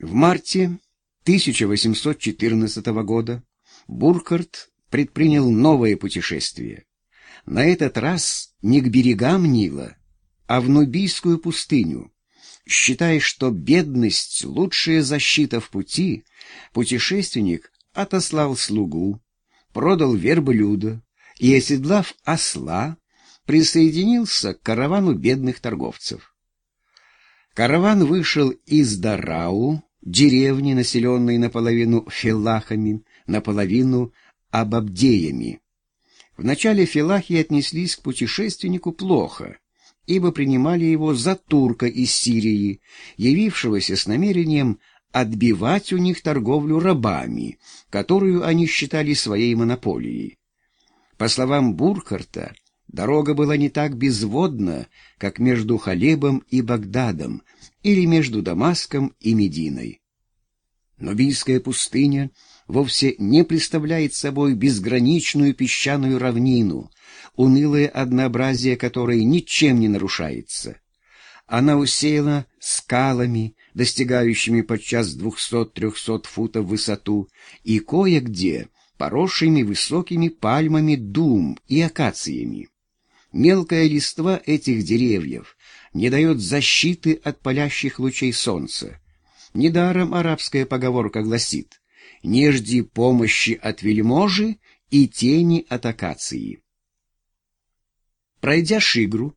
В марте 1814 года Буркhardt предпринял новое путешествие. На этот раз не к берегам Нила, а в Нубийскую пустыню. Считая, что бедность — лучшая защита в пути, путешественник отослал слугу, продал верблюда и, оседлав осла, присоединился к каравану бедных торговцев. Караван вышел из Дарау, деревни, населенной наполовину филахами, наполовину абабдеями. Вначале филахи отнеслись к путешественнику плохо, ибо принимали его за турка из Сирии, явившегося с намерением отбивать у них торговлю рабами, которую они считали своей монополией. По словам Бурхарта, дорога была не так безводна, как между Халебом и Багдадом или между Дамаском и Мединой. Нубийская пустыня вовсе не представляет собой безграничную песчаную равнину, унылое однообразие которой ничем не нарушается. Она усеяна скалами, достигающими подчас двухсот-трехсот футов в высоту, и кое-где поросшими высокими пальмами дум и акациями. Мелкая листва этих деревьев не дает защиты от палящих лучей солнца. Недаром арабская поговорка гласит «Не жди помощи от вельможи и тени от акации». Пройдя Шигру,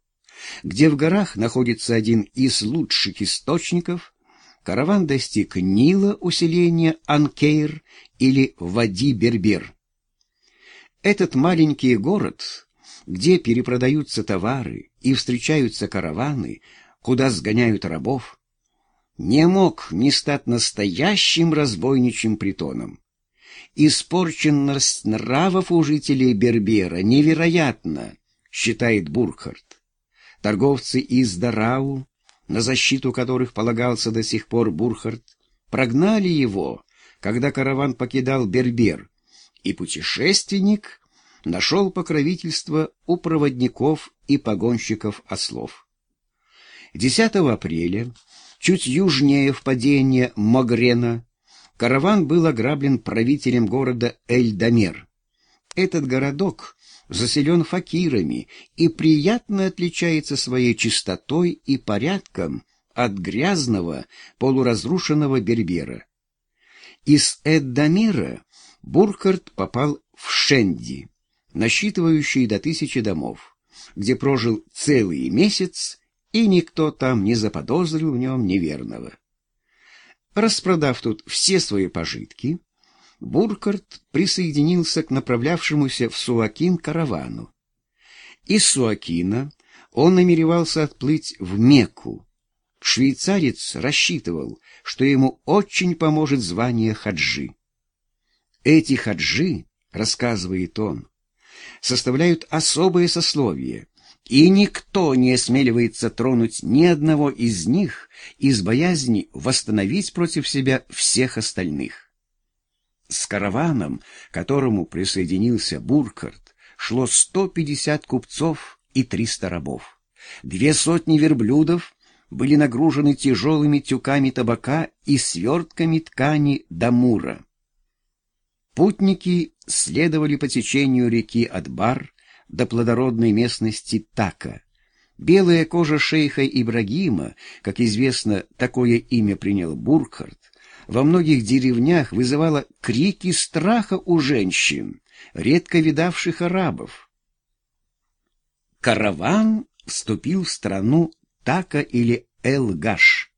где в горах находится один из лучших источников, караван достиг Нила усиления Анкейр или Вади-Бербер. Этот маленький город, где перепродаются товары и встречаются караваны, куда сгоняют рабов, не мог не стать настоящим разбойничьим притоном. Испорченность нравов у жителей Бербера невероятна, считает Бурхард. Торговцы из Дарау, на защиту которых полагался до сих пор Бурхард, прогнали его, когда караван покидал Бербер, и путешественник нашел покровительство у проводников и погонщиков ослов. 10 апреля Чуть южнее впадения Магрена караван был ограблен правителем города Эльдамер. Этот городок заселен факирами и приятно отличается своей чистотой и порядком от грязного полуразрушенного Бербера. Из Эддамира Буркhardt попал в Шенди, насчитывающий до тысячи домов, где прожил целый месяц и никто там не заподозрил в нем неверного. Распродав тут все свои пожитки, Буркарт присоединился к направлявшемуся в Суакин каравану. Из Суакина он намеревался отплыть в Мекку. Швейцарец рассчитывал, что ему очень поможет звание хаджи. Эти хаджи, рассказывает он, составляют особое сословие, и никто не осмеливается тронуть ни одного из них из боязни восстановить против себя всех остальных. С караваном, которому присоединился Буркарт, шло 150 купцов и 300 рабов. Две сотни верблюдов были нагружены тяжелыми тюками табака и свертками ткани дамура. Путники следовали по течению реки Адбар, до плодородной местности Така. Белая кожа шейха Ибрагима, как известно, такое имя принял Буркхарт, во многих деревнях вызывала крики страха у женщин, редко видавших арабов. Караван вступил в страну Така или Элгаш.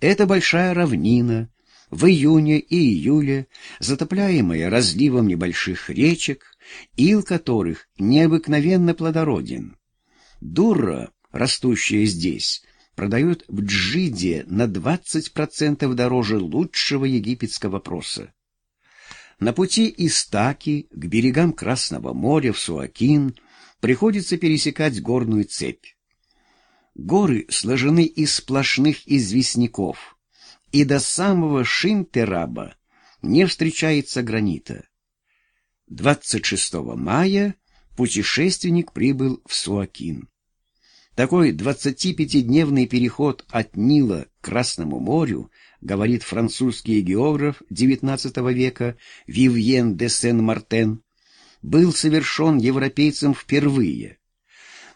Это большая равнина, в июне и июле, затопляемая разливом небольших речек, ил которых необыкновенно плодороден. Дура, растущая здесь, продают в Джиде на 20% дороже лучшего египетского проса. На пути из Таки к берегам Красного моря в Суакин приходится пересекать горную цепь. Горы сложены из сплошных известняков, и до самого Шинтераба не встречается гранита. 26 мая путешественник прибыл в Суакин. Такой 25-дневный переход от Нила Красному морю, говорит французский географ XIX века Вивьен де Сен-Мартен, был совершен европейцем впервые.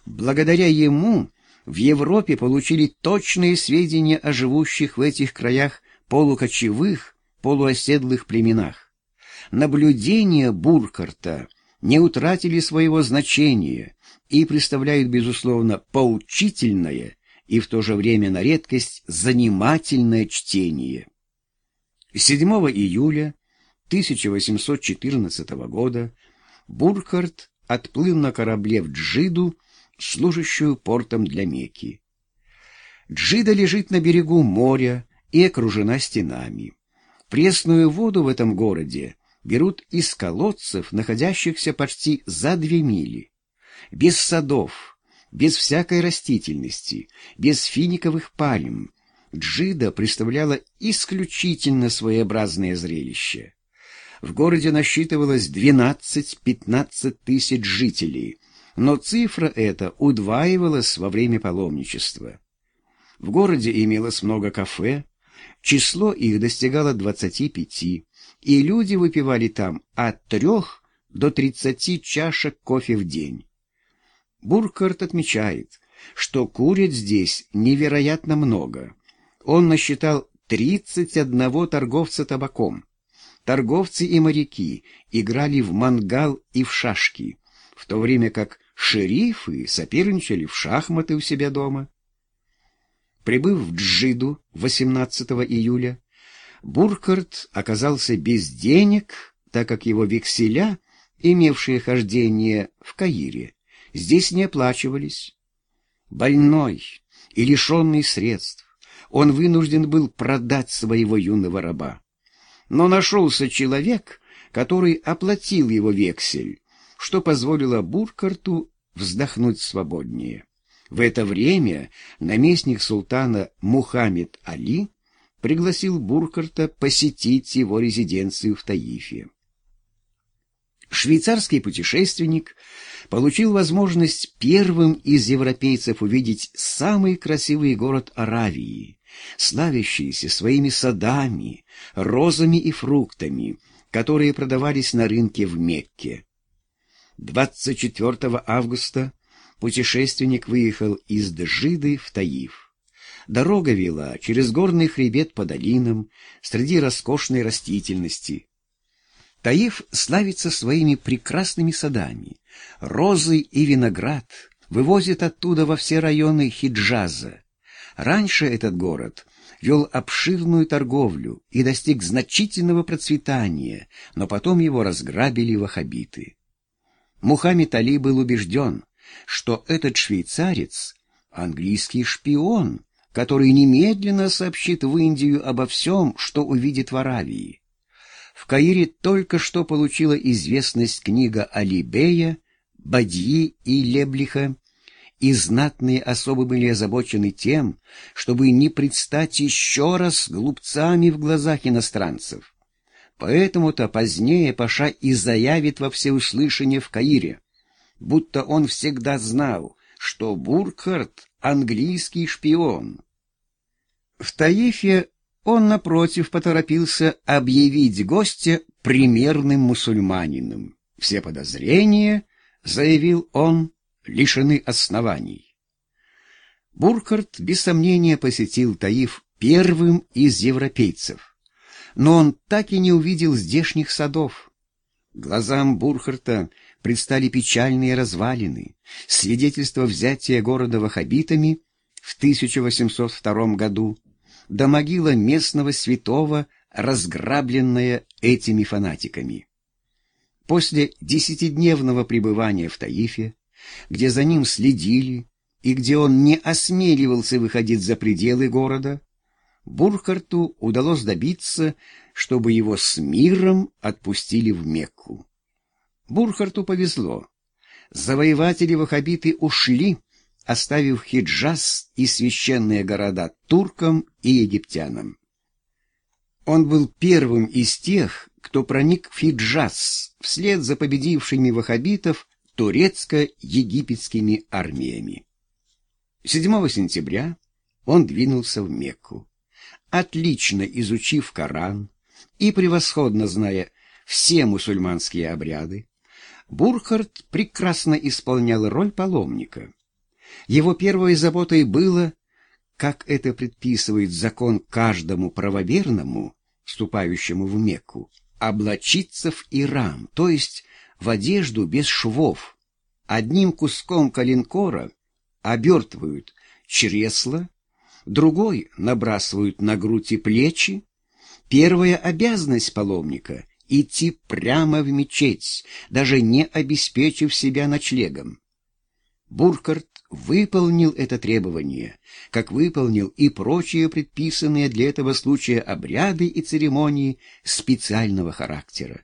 Благодаря ему в Европе получили точные сведения о живущих в этих краях полукочевых, полуоседлых племенах. Наблюдения Буркарта не утратили своего значения и представляют, безусловно, поучительное и в то же время на редкость занимательное чтение. 7 июля 1814 года Буркарт отплыл на корабле в Джиду, служащую портом для Мекки. Джида лежит на берегу моря и окружена стенами. Пресную воду в этом городе берут из колодцев, находящихся почти за две мили. Без садов, без всякой растительности, без финиковых пальм, Джида представляла исключительно своеобразное зрелище. В городе насчитывалось 12-15 тысяч жителей, но цифра эта удваивалась во время паломничества. В городе имелось много кафе, число их достигало 25, и люди выпивали там от трех до 30 чашек кофе в день. Буркhardt отмечает, что курят здесь невероятно много. Он насчитал 31 торговца табаком. Торговцы и моряки играли в мангал и в шашки, в то время как шерифы соперничали в шахматы у себя дома. Прибыв в Джиду 18 июля, Буркhardt оказался без денег, так как его векселя, имевшие хождение в Каире, здесь не оплачивались. Больной и лишенный средств, он вынужден был продать своего юного раба но нашелся человек, который оплатил его вексель, что позволило Буркарту вздохнуть свободнее. В это время наместник султана Мухаммед Али пригласил Буркарта посетить его резиденцию в Таифе. Швейцарский путешественник получил возможность первым из европейцев увидеть самый красивый город Аравии, славящийся своими садами, розами и фруктами, которые продавались на рынке в Мекке. 24 августа путешественник выехал из Джиды в Таиф. Дорога вела через горный хребет по долинам, среди роскошной растительности. Таиф славится своими прекрасными садами. Розы и виноград вывозят оттуда во все районы Хиджаза. Раньше этот город вел обширную торговлю и достиг значительного процветания, но потом его разграбили ваххабиты. Мухаммед Али был убежден, что этот швейцарец — английский шпион, который немедленно сообщит в Индию обо всем, что увидит в Аравии. В Каире только что получила известность книга Алибея, Бадьи и Леблиха, и знатные особы были озабочены тем, чтобы не предстать еще раз глупцами в глазах иностранцев. Поэтому-то позднее Паша и заявит во всеуслышание в Каире, будто он всегда знал, что Буркhardt — английский шпион. В Таифе он, напротив, поторопился объявить гостя примерным мусульманином. Все подозрения, заявил он, лишены оснований. Буркhardt без сомнения посетил Таиф первым из европейцев, но он так и не увидел здешних садов. Глазам Бурхарта предстали печальные развалины, свидетельство взятия города ваххабитами в 1802 году, до могила местного святого, разграбленная этими фанатиками. После десятидневного пребывания в Таифе где за ним следили и где он не осмеливался выходить за пределы города, Бурхарту удалось добиться, чтобы его с миром отпустили в Мекку. Бурхарту повезло. Завоеватели-ваххабиты ушли, оставив Хиджаз и священные города туркам и египтянам. Он был первым из тех, кто проник в Хиджаз вслед за победившими ваххабитов турецко-египетскими армиями. 7 сентября он двинулся в Мекку. Отлично изучив Коран и превосходно зная все мусульманские обряды, Бурхард прекрасно исполнял роль паломника. Его первой заботой было, как это предписывает закон каждому правоверному, вступающему в Мекку, облачиться в ирам, то есть в одежду без швов. Одним куском калинкора обертывают чресла, другой набрасывают на грудь и плечи. Первая обязанность паломника — идти прямо в мечеть, даже не обеспечив себя ночлегом. Буркарт выполнил это требование, как выполнил и прочие предписанные для этого случая обряды и церемонии специального характера.